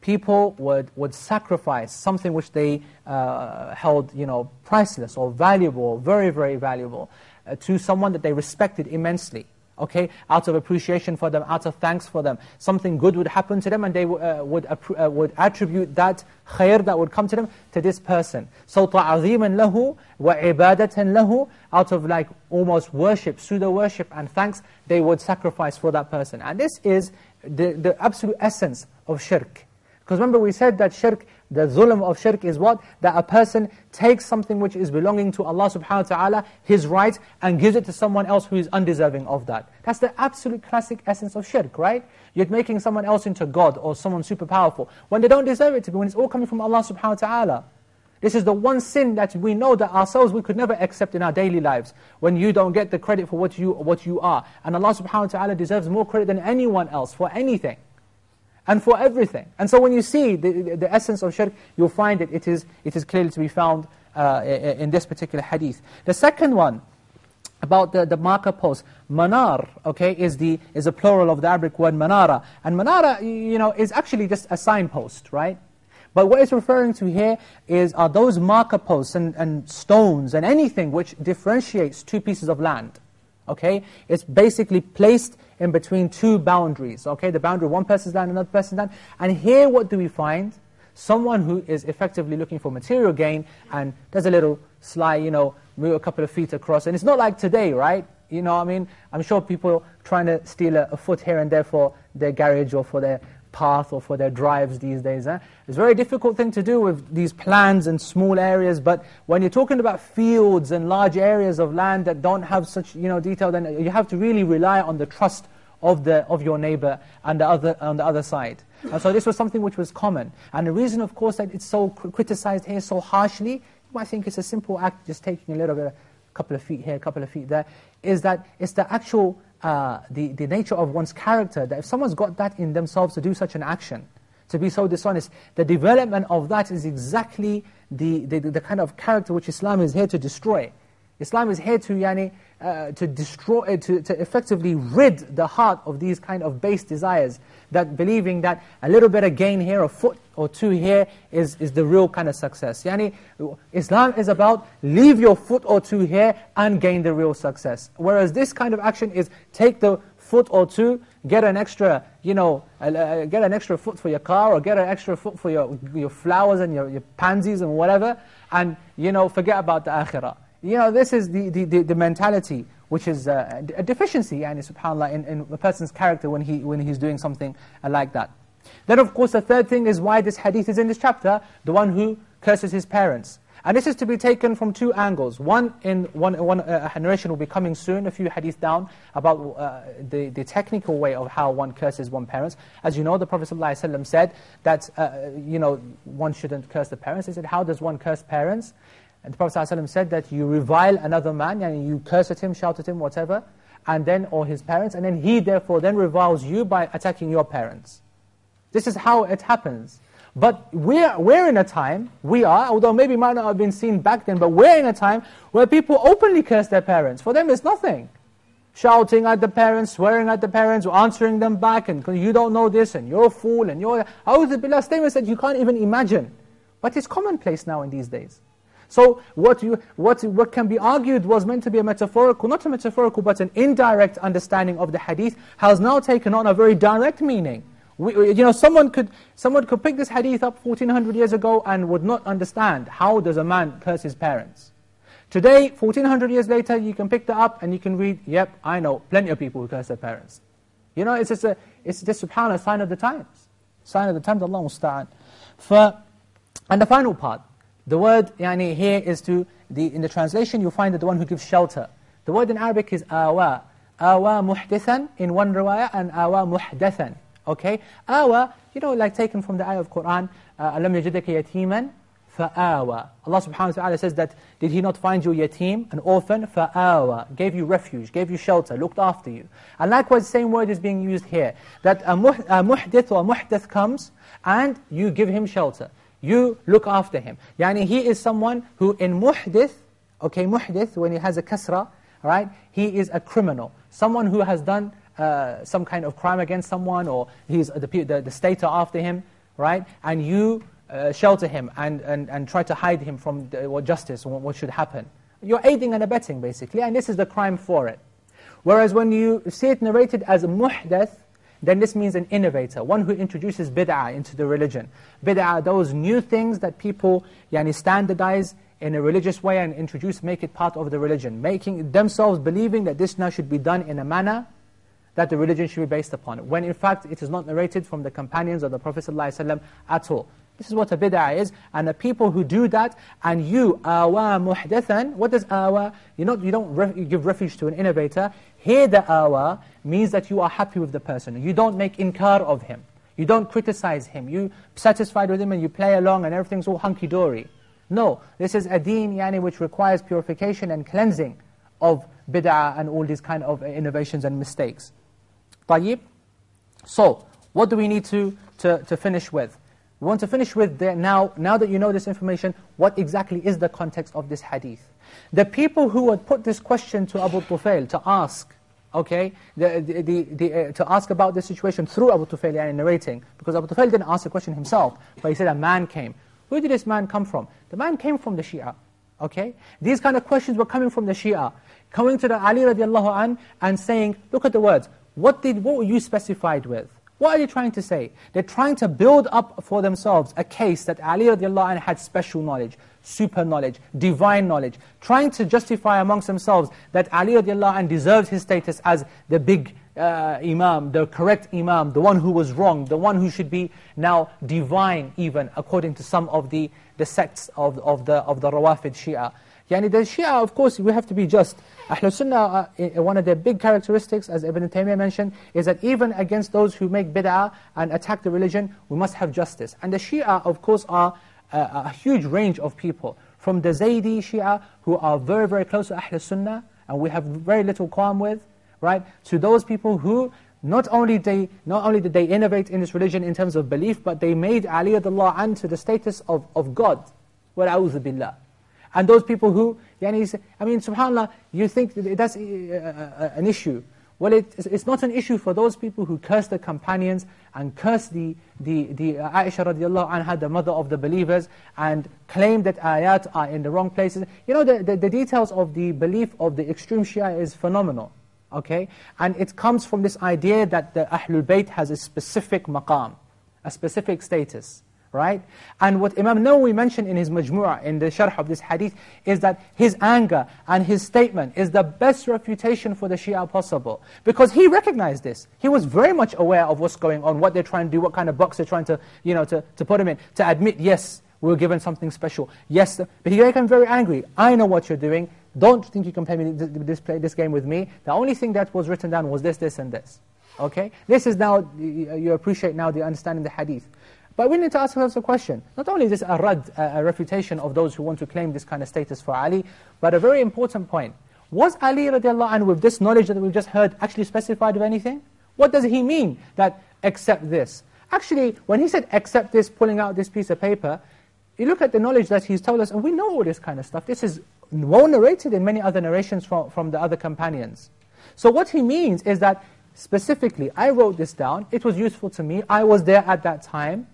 people would, would sacrifice something which they uh, held, you know, priceless or valuable, very, very valuable, uh, to someone that they respected immensely okay, out of appreciation for them, out of thanks for them. Something good would happen to them and they uh, would, uh, would attribute that khair that would come to them to this person. So ta'azeeman lahu wa ibadatan lahu, out of like almost worship, pseudo-worship and thanks, they would sacrifice for that person. And this is the, the absolute essence of shirk. Because remember we said that shirk the zulm of shirk is what? That a person takes something which is belonging to Allah subhanahu wa ta'ala, His right, and gives it to someone else who is undeserving of that. That's the absolute classic essence of shirk, right? You're making someone else into God or someone super powerful, when they don't deserve it to be, when it's all coming from Allah subhanahu wa ta'ala. This is the one sin that we know that ourselves we could never accept in our daily lives. When you don't get the credit for what you, what you are. And Allah subhanahu wa ta'ala deserves more credit than anyone else for anything and for everything. And so when you see the, the essence of shirk, you'll find that it is, it is clearly to be found uh, in this particular hadith. The second one, about the, the marker post, manar, okay, is the is a plural of the Arabic word manara. And manara, you know, is actually just a signpost, right? But what it's referring to here is are those marker posts and, and stones and anything which differentiates two pieces of land. Okay? It's basically placed in between two boundaries. Okay, the boundary one person's land, another person's land. And here what do we find? Someone who is effectively looking for material gain and does a little sly, you know, move a couple of feet across. And it's not like today, right? You know I mean? I'm sure people trying to steal a, a foot here and there for their garage or for their path or for their drives these days. Eh? It's a very difficult thing to do with these plans and small areas, but when you're talking about fields and large areas of land that don't have such you know, detail, then you have to really rely on the trust of, the, of your neighbor and the other, on the other side. And so this was something which was common. And the reason, of course, that it's so criticized here so harshly, you might think it's a simple act, just taking a little bit, a couple of feet here, a couple of feet there, is that it's the actual uh, the, the nature of one's character, that if someone's got that in themselves to do such an action, to be so dishonest, the development of that is exactly the, the, the kind of character which Islam is here to destroy. Islam is here to, yani, uh, to destroy, to, to effectively rid the heart of these kind of base desires, that believing that a little bit of gain here, a foot or two here, is, is the real kind of success. Yani, Islam is about leave your foot or two here and gain the real success. Whereas this kind of action is take the foot or two, get an extra, you know, uh, get an extra foot for your car or get an extra foot for your, your flowers and your, your pansies and whatever, and, you know, forget about the akhirah. You know, this is the, the, the, the mentality which is uh, a deficiency, yani, subhanAllah, in, in a person's character when, he, when he's doing something uh, like that. Then of course the third thing is why this hadith is in this chapter, the one who curses his parents. And this is to be taken from two angles. One, in one, one uh, narration will be coming soon, a few hadith down, about uh, the, the technical way of how one curses one parents. As you know, the Prophet ﷺ said that, uh, you know, one shouldn't curse the parents. He said, how does one curse parents? And the Prophet ﷺ said that you revile another man, and you curse at him, shout at him, whatever, and then, or his parents, and then he therefore then reviles you by attacking your parents. This is how it happens. But we're, we're in a time, we are, although maybe might not have been seen back then, but we're in a time where people openly curse their parents. For them it's nothing. Shouting at the parents, swearing at the parents, answering them back, and you don't know this, and you're a fool, and you're... Billah statements that you can't even imagine. But it's commonplace now in these days. So what, you, what, what can be argued was meant to be a metaphorical, not a metaphorical, but an indirect understanding of the hadith, has now taken on a very direct meaning. We, you know, someone could, someone could pick this hadith up 1400 years ago and would not understand how does a man curse his parents. Today, 1400 years later, you can pick that up and you can read, yep, I know plenty of people who curse their parents. You know, it's just a, it's just subhanAllah, sign of the times. Sign of the times, Allah musta'an. And the final part, the word yani, here is to, the, in the translation you'll find that the one who gives shelter. The word in Arabic is awa. Awa muhdithan in one riwayah and awa muhdathan. Okay? Awa, you know, like taken from the ayah of Qur'an, أَلَمْ يَجِدَكَ يَتِيمًا فَآوَى Allah subhanahu wa ta'ala says that, did He not find you a yatim, an orphan? فَآوَى Gave you refuge, gave you shelter, looked after you. And likewise, the same word is being used here. That a, muhdith or a muhdath comes, and you give him shelter. You look after him. Yani he is someone who in muhdith, okay, muhdith, when he has a kasra, right, he is a criminal. Someone who has done uh, some kind of crime against someone or he's, the, the, the state are after him, right? And you uh, shelter him and, and, and try to hide him from the, what justice, what, what should happen. You're aiding and abetting, basically, and this is the crime for it. Whereas when you see it narrated as muhdath, then this means an innovator, one who introduces bid'ah into the religion. Bid'ah, those new things that people yani, standardize in a religious way and introduce, make it part of the religion. Making themselves believing that this now should be done in a manner that the religion should be based upon, when in fact it is not narrated from the companions of the Prophet ﷺ at all. This is what a bid'ah is, and the people who do that, and you, awa muhdathan, what does awa, you, know, you don't give refuge to an innovator, here the awa means that you are happy with the person, you don't make inkar of him, you don't criticize him, you satisfied with him and you play along and everything's all hunky-dory. No, this is a deen yani, which requires purification and cleansing of bid'ah and all these kind of innovations and mistakes. طيب? So, what do we need to, to, to finish with? We want to finish with the, now, now that you know this information, what exactly is the context of this hadith? The people who had put this question to Abu Tufail to ask, okay, the, the, the, uh, to ask about the situation through Abu Tufail yani narrating, because Abu Tufail didn't ask the question himself, but he said a man came. Where did this man come from? The man came from the Shia, okay? These kind of questions were coming from the Shia, coming to the Ali radiallahu an and saying, look at the words, what, did, what were you specified with? What are they trying to say? They're trying to build up for themselves a case that Ali radiallahu anh had special knowledge, super knowledge, divine knowledge, trying to justify amongst themselves that Ali radiallahu anh deserves his status as the big uh, imam, the correct imam, the one who was wrong, the one who should be now divine even, according to some of the, the sects of, of, the, of the Rawafid Shia. Yani the Shia, of course, we have to be just. Ahlul Sunnah, uh, one of their big characteristics, as Ibn Taymiyyah mentioned, is that even against those who make bid'ah and attack the religion, we must have justice. And the Shia, of course, are a, a huge range of people. From the Zaydi Shia, who are very, very close to Ahlul Sunnah, and we have very little qualm with, right? To those people who not only, they, not only did they innovate in this religion in terms of belief, but they made Ali radiallahu anh to the status of, of God. وَالْعَوْذُ بِاللَّهِ and those people who, yani, I mean, subhanAllah, you think that that's uh, uh, an issue. well, it, it's not an issue for those people who curse the companions and curse the, the, the uh, Aisha radiallahu anha, the mother of the believers, and claim that ayat are in the wrong places. You know, the, the, the details of the belief of the extreme Shia is phenomenal. Okay? And it comes from this idea that the Ahlul Bayt has a specific maqam, a specific status right? And what Imam Nawawi mentioned in his Majmu'ah, in the sharh of this hadith, is that his anger and his statement is the best refutation for the Shia possible. Because he recognized this. He was very much aware of what's going on, what they're trying to do, what kind of box they're trying to, you know, to, to put him in. To admit, yes, we were given something special. Yes, but he became very angry. I know what you're doing. Don't think you can play, me this, play this game with me. The only thing that was written down was this, this, and this. Okay? This is now, you appreciate now the understanding the hadith. But we need to ask ourselves a question. Not only is this a rad, a refutation of those who want to claim this kind of status for Ali, but a very important point. Was Ali radiallahu anhu with this knowledge that we've just heard actually specified of anything? What does he mean that accept this? Actually, when he said accept this, pulling out this piece of paper, you look at the knowledge that he's told us, and we know all this kind of stuff. This is well narrated in many other narrations from, from the other companions. So what he means is that specifically, I wrote this down, it was useful to me, I was there at that time,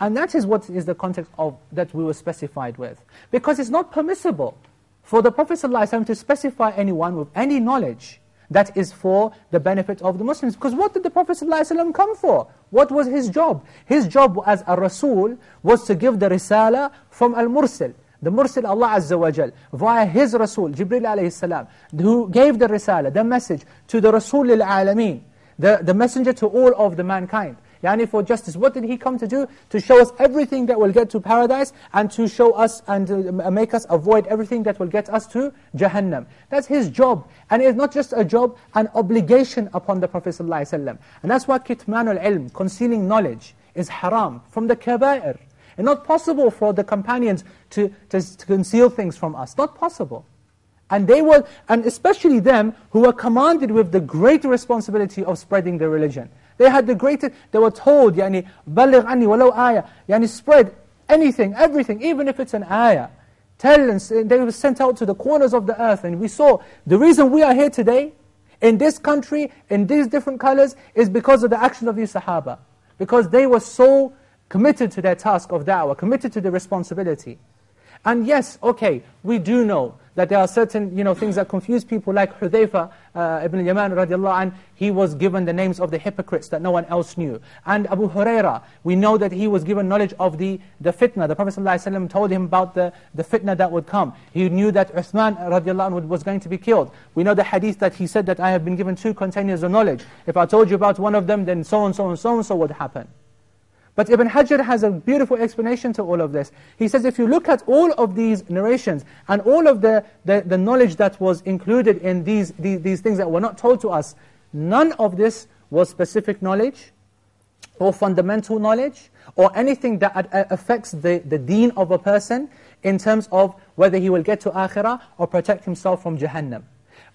and that is what is the context of that we were specified with. Because it's not permissible for the Prophet ﷺ to specify anyone with any knowledge that is for the benefit of the Muslims. Because what did the Prophet ﷺ come for? What was his job? His job as a Rasul was to give the Risala from Al-Mursil. The Mursil Allah Azza wa Jal, via His Rasul, Jibril alayhi salam, who gave the Risala, the message to the Rasul al-Alameen, the, the messenger to all of the mankind. Yani for justice. What did he come to do? To show us everything that will get to paradise and to show us and to make us avoid everything that will get us to Jahannam. That's his job. And it's not just a job, an obligation upon the Prophet ﷺ. And that's why kitmanul ilm, concealing knowledge, is haram from the kabair. It's not possible for the companions to, to, to conceal things from us. Not possible. And they were, and especially them who were commanded with the great responsibility of spreading the religion. They had the greatest, they were told, يعني, بَلِغْ عَنِّي وَلَوْ آيَةً يعني spread anything, everything, even if it's an ayah. Tell and they were sent out to the corners of the earth. And we saw, the reason we are here today, in this country, in these different colors, is because of the action of these Sahaba. Because they were so committed to their task of da'wah, committed to the responsibility. And yes, okay, we do know that there are certain you know, things that confuse people, like Hudayfa uh, ibn Yaman radiallahu anh, he was given the names of the hypocrites that no one else knew. And Abu Huraira, we know that he was given knowledge of the, the fitna. The Prophet ﷺ told him about the, the fitna that would come. He knew that Uthman radiallahu anh was going to be killed. We know the hadith that he said that I have been given two containers of knowledge. If I told you about one of them, then so and so and so and so would happen. But Ibn Hajar has a beautiful explanation to all of this. He says if you look at all of these narrations and all of the, the, the knowledge that was included in these, these, these things that were not told to us, none of this was specific knowledge or fundamental knowledge or anything that uh, affects the, the deen of a person in terms of whether he will get to akhirah or protect himself from Jahannam.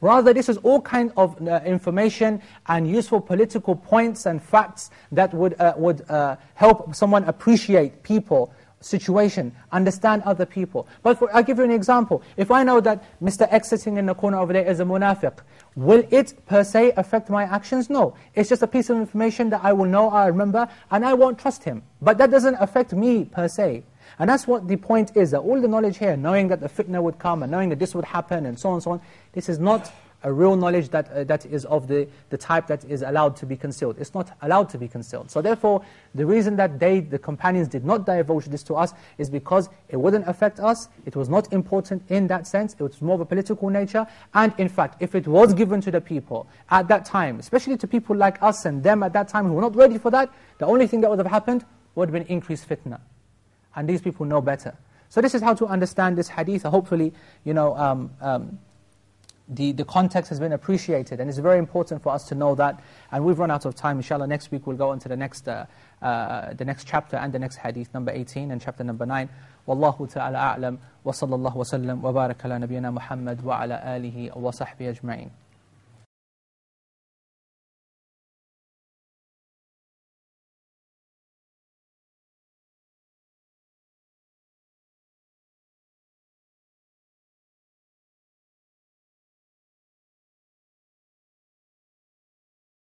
Rather, this is all kind of uh, information and useful political points and facts that would, uh, would uh, help someone appreciate people, situation, understand other people. But for, I'll give you an example. If I know that Mr. X sitting in the corner over there is a munafiq, will it per se affect my actions? No. It's just a piece of information that I will know, I remember, and I won't trust him. But that doesn't affect me per se. And that's what the point is, that all the knowledge here, knowing that the fitna would come and knowing that this would happen and so on and so on, this is not a real knowledge that, uh, that is of the, the type that is allowed to be concealed. It's not allowed to be concealed. So therefore, the reason that they, the companions, did not divulge this to us is because it wouldn't affect us, it was not important in that sense, it was more of a political nature, and in fact, if it was given to the people at that time, especially to people like us and them at that time who were not ready for that, the only thing that would have happened would have been increased fitna. And these people know better. So this is how to understand this hadith. Hopefully, you know, um, um, the, the context has been appreciated. And it's very important for us to know that. And we've run out of time. Inshallah, next week we'll go on to the next, uh, uh, the next chapter and the next hadith, number 18 and chapter number 9. والله تعالى أعلم وصلى الله وسلم وبارك على نبينا محمد وعلى آله وصحبه أجمعين